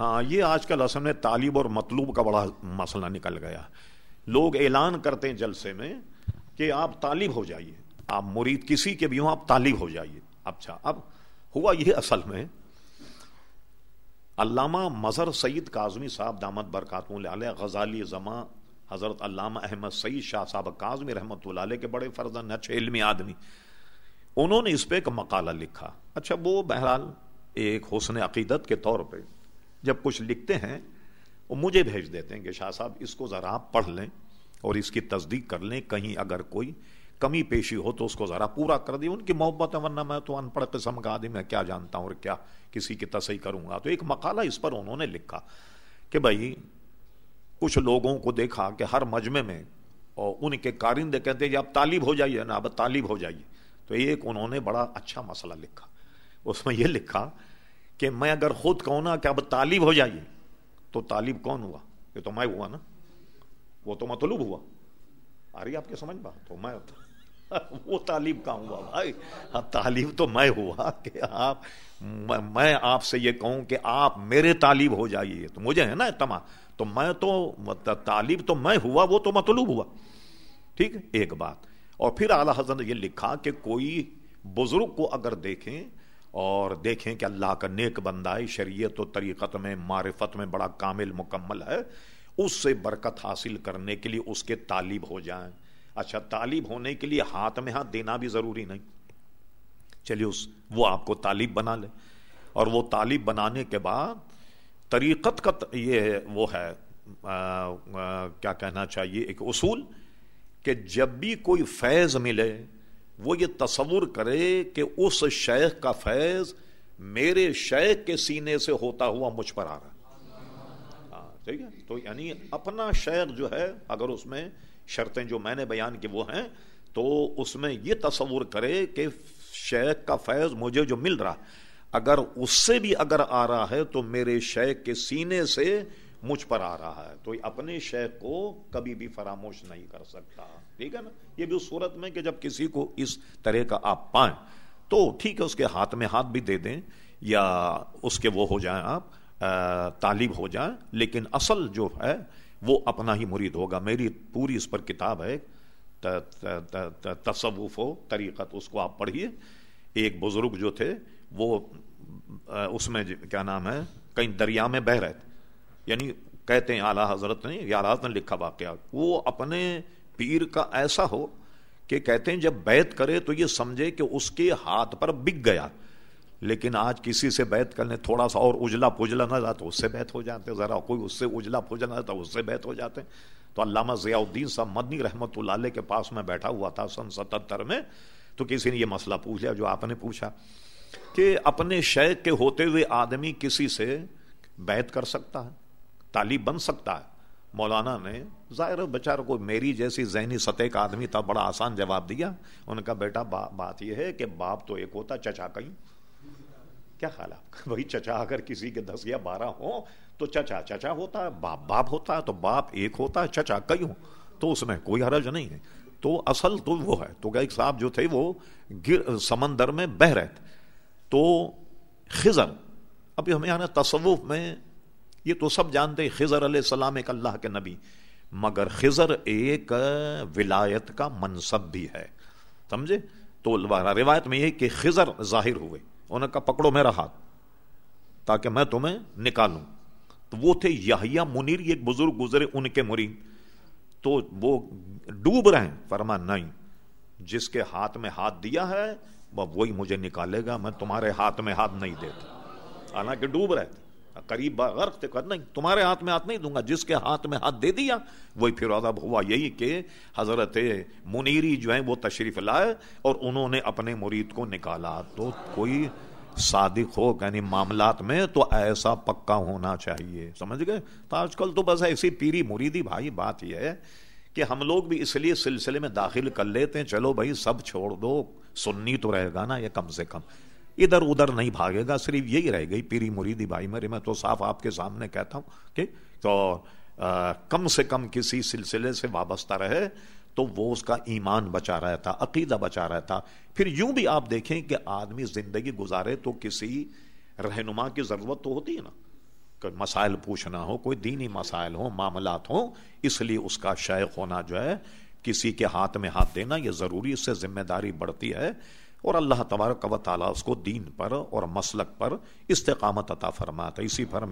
ہاں یہ آج کل اصل میں طالب اور مطلوب کا بڑا مسئلہ نکل گیا۔ لوگ اعلان کرتے ہیں جلسے میں کہ آپ طالب ہو جائیے۔ آپ مرید کسی کے بھی ہوں، آپ طالب ہو جائیے۔ اچھا اب ہوا یہ اصل میں، علامہ مظہر سعید کاظمی صاحب دامت برکاتوں علیہ غزالی زماں، حضرت علامہ احمد سعید شاہ صاحب کاظمی رحمۃ اللہ علیہ کے بڑے فرزن اچھے علمی آدمی۔ انہوں نے اس پہ ایک مقالہ لکھا۔ اچھا وہ بہرحال ایک حسن عقیدت کے طور پہ جب کچھ لکھتے ہیں، وہ مجھے بھیج دیتے ہیں کہ شاہ صاحب اس کو ذرا آپ پڑھ لیں اور اس کی تصدیق کر لیں، کہیں اگر کوئی کمی پیشی ہو تو اس کو ذرا پورا کر دیں۔ ان کی محبت ہے، ورنہ میں تو ان پڑھ قسم کا آدمی، میں کیا جانتا ہوں اور کیا کسی کی تصحیح کروں گا۔ تو ایک مقالہ اس پر انہوں نے لکھا کہ بھائی، کچھ لوگوں کو دیکھا کہ ہر مجمع میں اور ان کے کارندے کہتے ہیں کہ اب طالب ہو جائیے، نا اب طالب ہو جائیے۔ تو ایک انہوں نے بڑا اچھا مسئلہ لکھا۔ اس میں یہ لکھا کہ میں اگر خود کہوں نا کہ اب طالب ہو جائیے، تو طالب کون ہوا؟ یہ تو میں ہوا نا۔ وہ تو مطلوب ہوا۔ آ رہی آپ کے سمجھ بات؟ تو میں وہ تعلیم کا ہوا بھائی؟ ہاں تعلیم تو میں ہوا کہ آپ میں آپ سے یہ کہوں کہ آپ میرے طالب ہو جائیے۔ تو مجھے ہے نا تما تو میں تو طالب تو میں ہوا، وہ تو مطلوب ہوا۔ ٹھیک ہے؟ ایک بات۔ اور پھر اعلی حضرت نے یہ لکھا کہ کوئی بزرگ کو اگر دیکھیں اور دیکھیں کہ اللہ کا نیک بندہ ہے شریعت و طریقت میں، معرفت میں بڑا کامل مکمل ہے۔ اس سے برکت حاصل کرنے کے لیے اس کے طالب ہو جائیں۔ اچھا طالب ہونے کے لیے ہاتھ میں ہاتھ دینا بھی ضروری نہیں۔ چلیے، اس، وہ آپ کو طالب بنا لے۔ اور وہ طالب بنانے کے بعد طریقت کا یہ وہ ہے کیا کہنا چاہیے، ایک اصول کہ جب بھی کوئی فیض ملے وہ یہ تصور کرے کہ اس شیخ کا فیض میرے شیخ کے سینے سے ہوتا ہوا مجھ پر آ رہا ہاں، ٹھیک ہے؟ تو یعنی اپنا شیخ جو ہے، اگر اس میں شرطیں جو میں نے بیان کی وہ ہیں، تو اس میں یہ تصور کرے کہ شیخ کا فیض مجھے جو مل رہا اگر اس سے بھی اگر آ رہا ہے تو میرے شیخ کے سینے سے مجھ پر آ رہا ہے، تو اپنے شیخ کو کبھی بھی فراموش نہیں کر سکتا۔ ٹھیک ہے نا؟ یہ بھی اس صورت میں کہ جب کسی کو اس طرح کا آپ پائیں، تو ٹھیک ہے، اس کے ہاتھ میں ہاتھ بھی دے دیں، یا اس کے وہ ہو جائیں آپ طالب ہو جائیں، لیکن اصل جو ہے، وہ اپنا ہی مرید ہوگا۔ میری پوری اس پر کتاب ہے تصوف و طریقت، اس کو آپ پڑھیے۔ ایک بزرگ جو تھے، وہ اس میں کیا نام ہے، کہیں دریا میں بہ رہے تھے۔ یعنی کہتے ہیں اعلیٰ حضرت نے، یا حضرت نے لکھا واقعہ۔ وہ اپنے پیر کا ایسا ہو کہ کہتے ہیں جب بیت کرے تو یہ سمجھے کہ اس کے ہاتھ پر بک گیا۔ لیکن آج کسی سے بیت کرنے تھوڑا سا اور اجلا پجلا نہ جاتا، اس سے بیت ہو جاتے ذرا، کوئی اس سے اجلا پجلا نہ جاتا، اس سے بیت ہو جاتے۔ تو علامہ ضیاء الدین صاحب مدنی رحمت اللہ علیہ کے پاس میں بیٹھا ہوا تھا سن ستہتر میں۔ تو کسی نے یہ مسئلہ پوچھ لیا جو آپ نے پوچھا کہ اپنے شیخ کے ہوتے ہوئے آدمی کسی سے بیت کر سکتا ہے؟ طالب بن سکتا ہے۔ مولانا نے ظاہر بچار کو میری جیسی ذہنی سطح کا آدمی تھا، بڑا آسان جواب دیا۔ ان کا بیٹا با، بات یہ ہے کہ باپ تو ایک ہوتا، چچا کہیں۔ کیا خیال آپ وہی چچا اگر کسی کے دس یا بارہ ہو تو چچا چچا ہوتا ہے باپ باپ ہوتا ہے تو باپ ایک ہوتا ہے چچا کئی ہوں۔ تو اس میں کوئی حرج نہیں ہے۔ تو اصل تو وہ ہے۔ تو ایک صاحب جو تھے وہ گر، سمندر میں بہ رہے تھے۔ تو خزر ابھی ہمیں آنا تصوف میں یہ تو سب جانتے خزر علیہ السلام ایک اللہ کے نبی۔ مگر خزر ایک ولایت کا منصب بھی ہے۔ سمجھے؟ تو روایت میں یہ کہ خزر ظاہر ہوئے۔ انہوں نے کہا، پکڑو میرا ہاتھ تاکہ میں تمہیں نکالوں۔ تو وہ تھے یحییٰ منیر ایک بزرگ گزرے ان کے مرید۔ تو وہ ڈوب رہے ہیں۔ فرما، نہیں، جس کے ہاتھ میں ہاتھ دیا ہے، وہ وہی مجھے نکالے گا، میں تمہارے ہاتھ میں ہاتھ نہیں دیتا۔ حالانکہ ڈوب رہے تھے۔ قریب غرق تھے کر نہیں، تمہارے ہاتھ میں ہاتھ نہیں دوں گا، جس کے ہاتھ میں ہاتھ دے دیا، وہی پھر ادب ہوا یہی کہ حضرت منیری جو ہیں وہ تشریف لائے اور انہوں نے اپنے مرید کو نکالا۔ تو کوئی صادق ہو یعنی معاملات میں تو ایسا پکا ہونا چاہیے۔ سمجھ گئے؟ تو آج کل تو بس ایسی پیری مریدی بھائی، بات یہ ہے کہ ہم لوگ بھی اس لیے سلسلے میں داخل کر لیتے ہیں، چلو بھائی، سب چھوڑ دو سننی تو رہے گا نا یہ کم سے کم۔ ادھر ادھر نہیں بھاگے گا، صرف یہی رہ گئی، پیری مریدی بھائی میرے میں تو صاف آپ کے سامنے کہتا ہوں کہ تو کم سے کم کسی سلسلے سے وابستہ رہے تو وہ اس کا ایمان بچا رہتا، عقیدہ بچا رہتا۔ پھر یوں بھی آپ دیکھیں کہ آدمی زندگی گزارے تو کسی رہنما کی ضرورت تو ہوتی ہے نا۔ مسائل پوچھنا ہو، کوئی دینی مسائل ہو معاملات ہوں، اس لیے اس کا شیخ ہونا جو ہے، کسی کے ہاتھ میں ہاتھ دینا یہ ضروری، اس سے ذمہ داری بڑھتی ہے۔ اور اللہ تبارک و تعالیٰ اس کو دین پر اور مسلک پر استقامت عطا فرماتا اسی پر